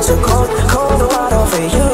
into cold, cold water for you.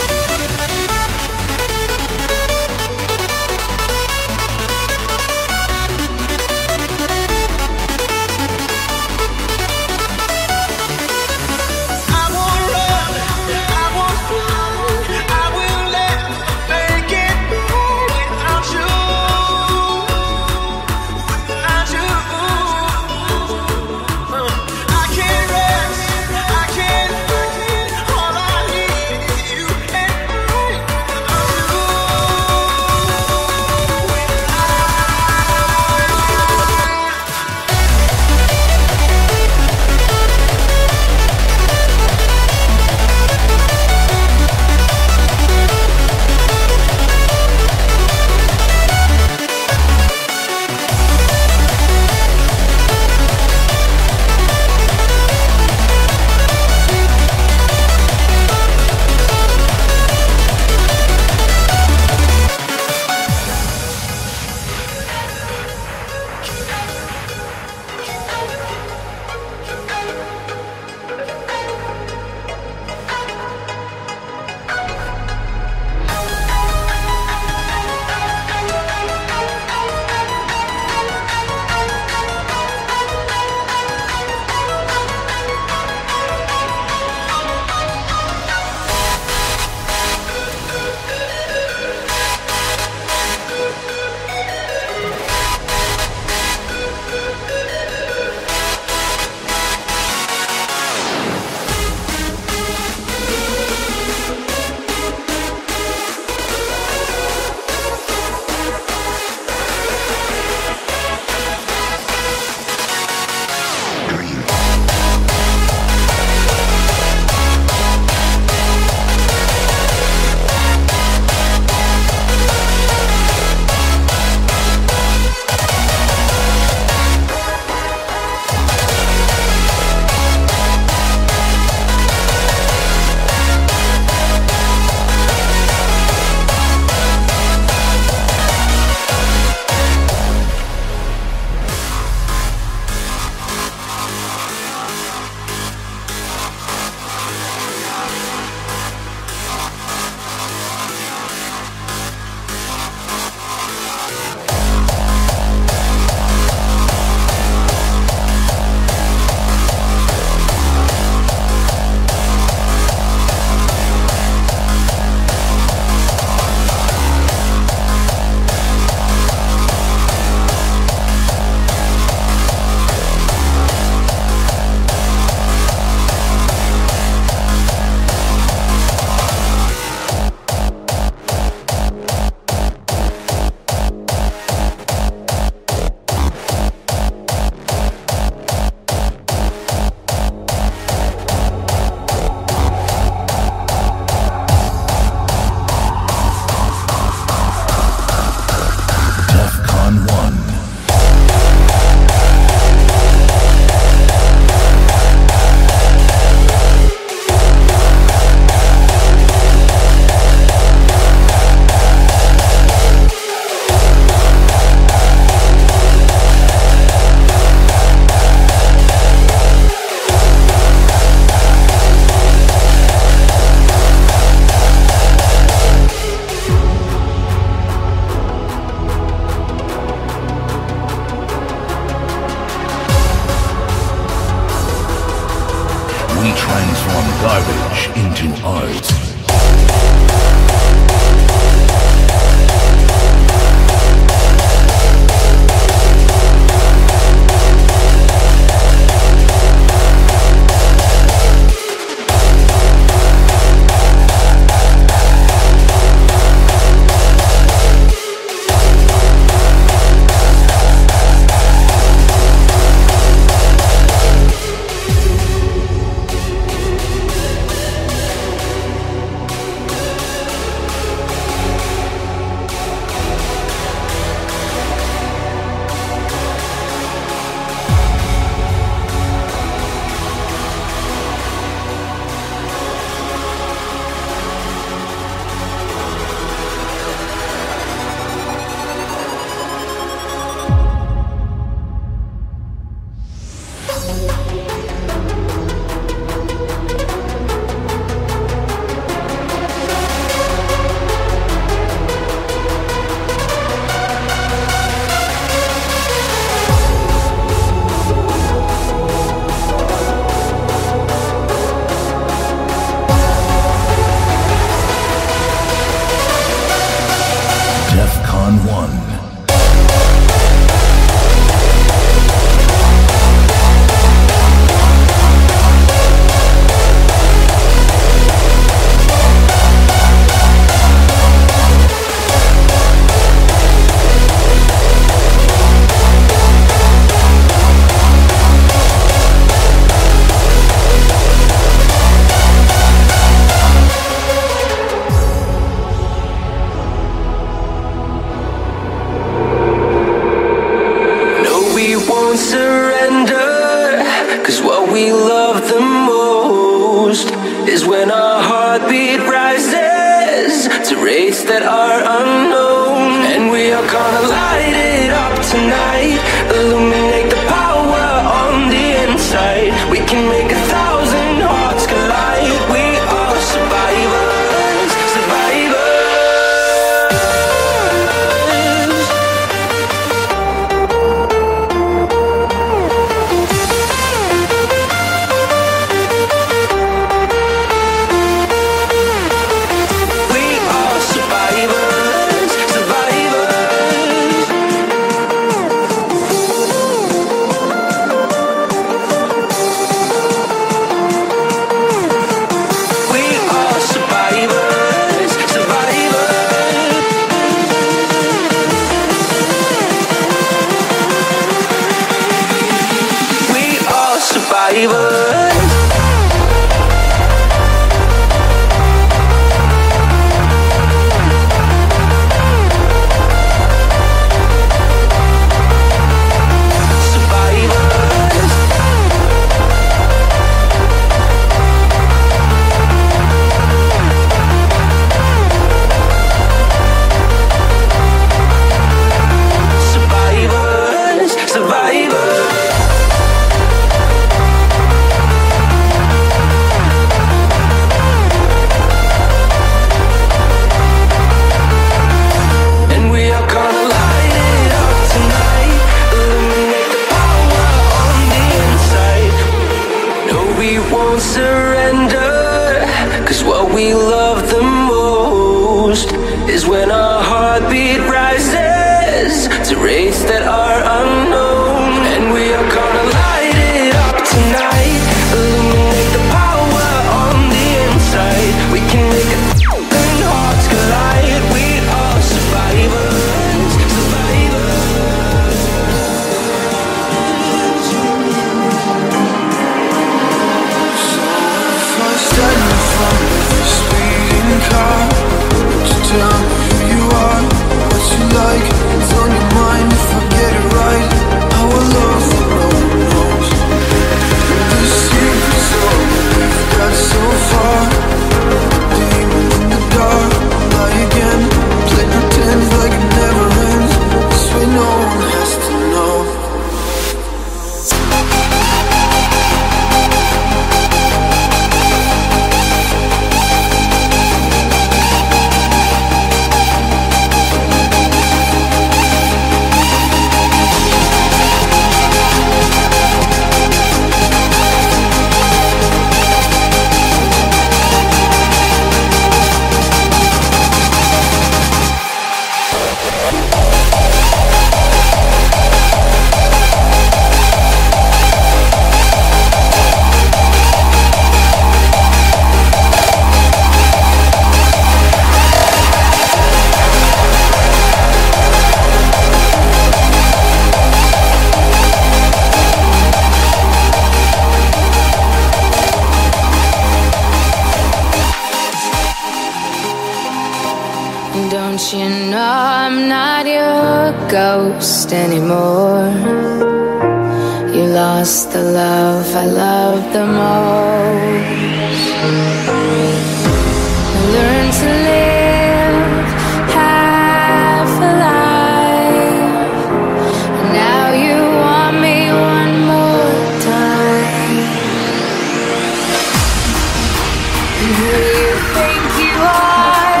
who you think you are.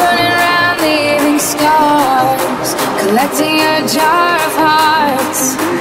Running around leaving scars, collecting a jar of hearts.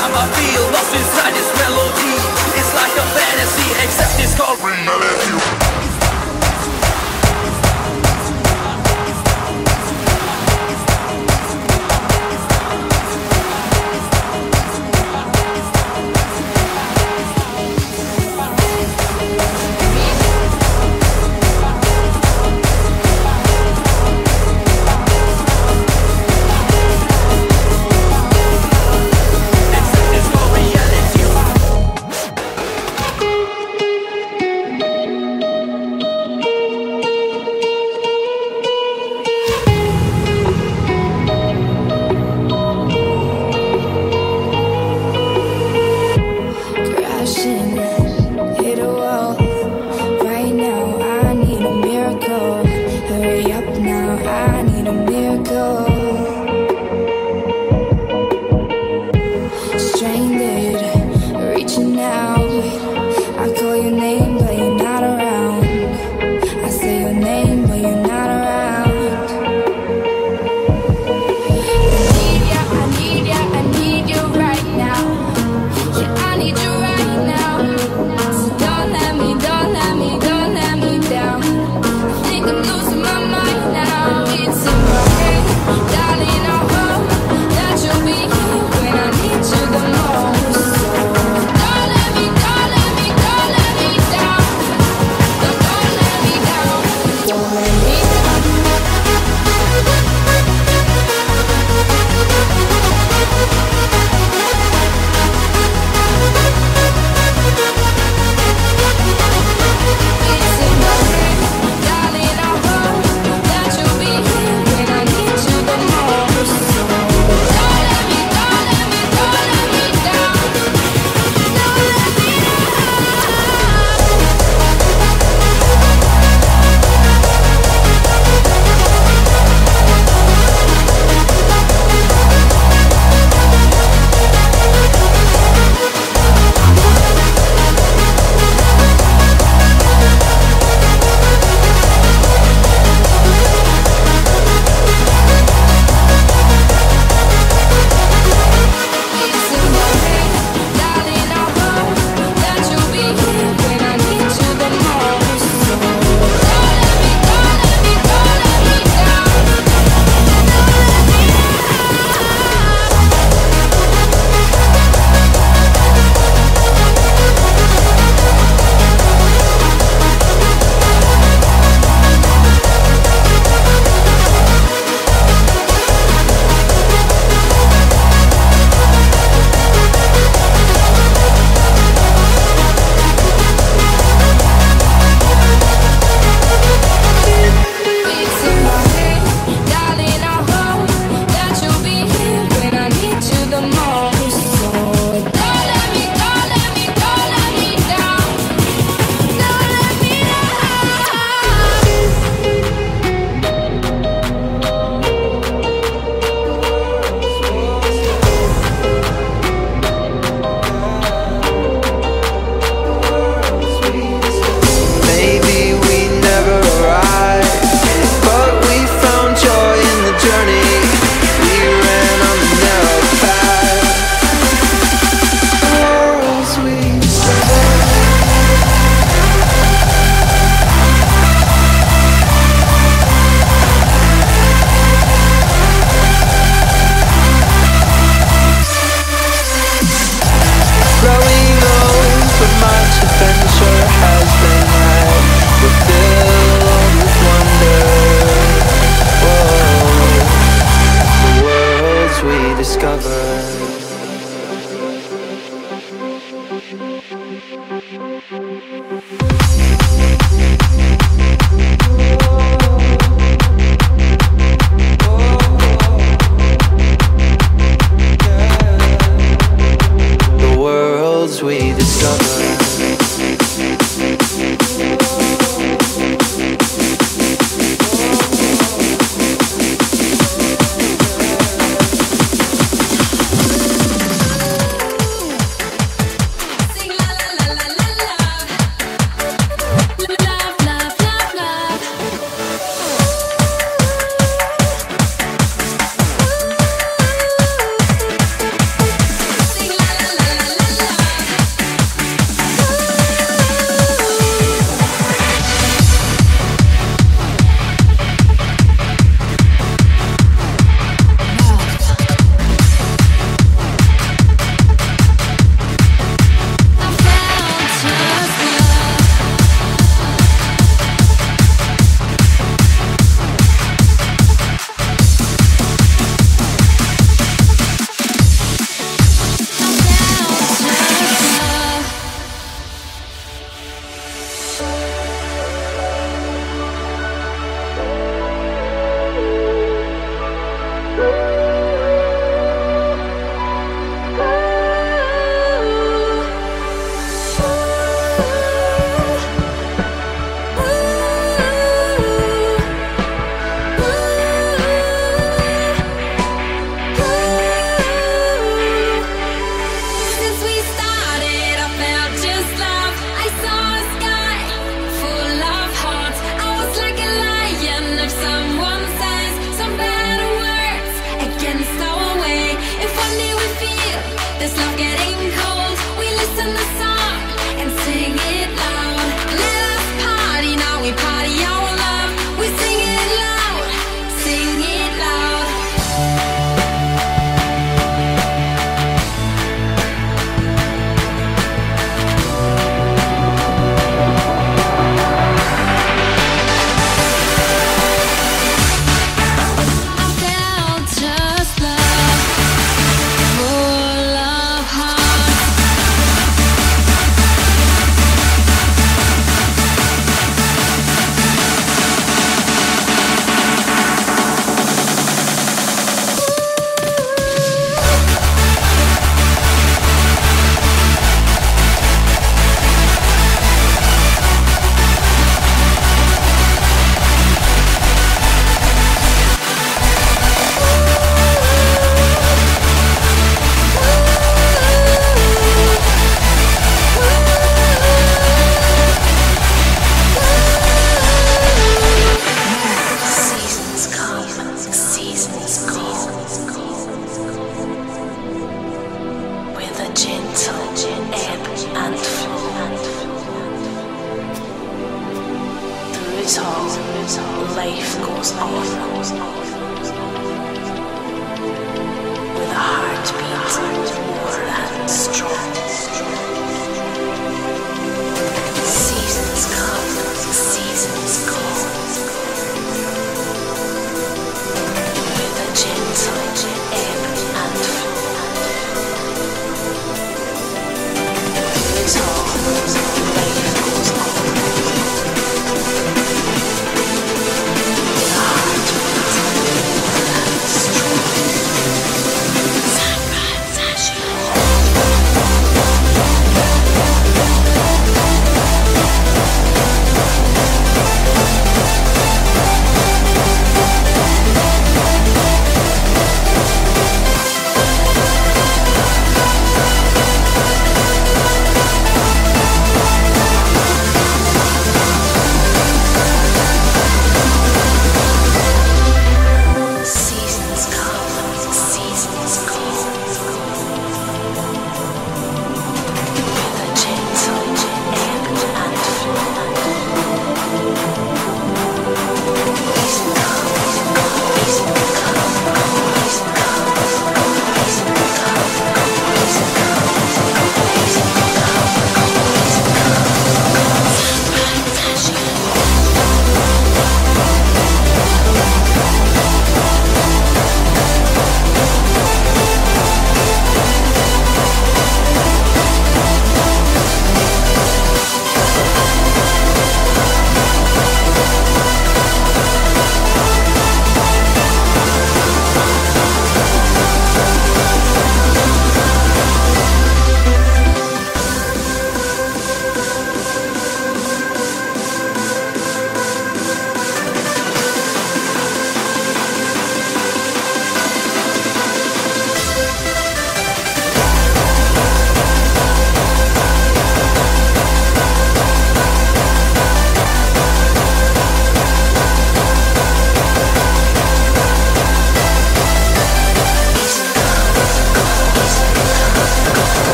time I feel. Lost inside this melody. It's like a fantasy, except it's called Primavera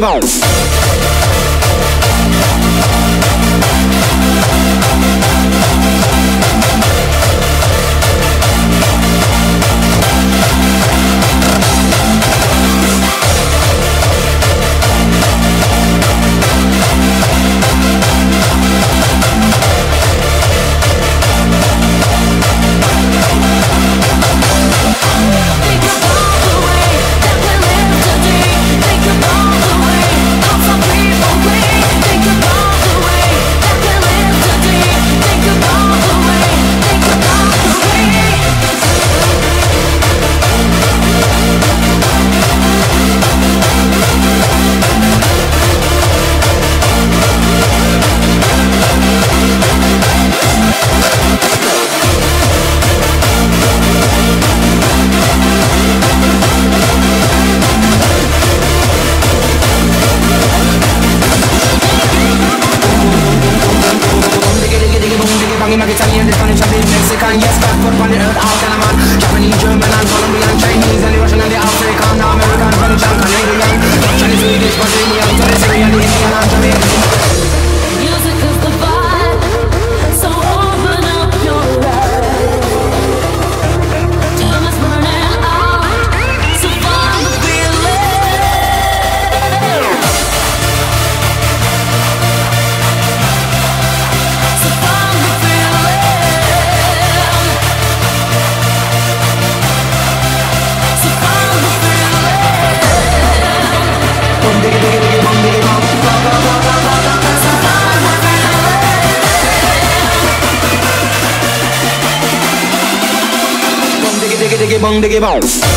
diggy Bong diggy diggy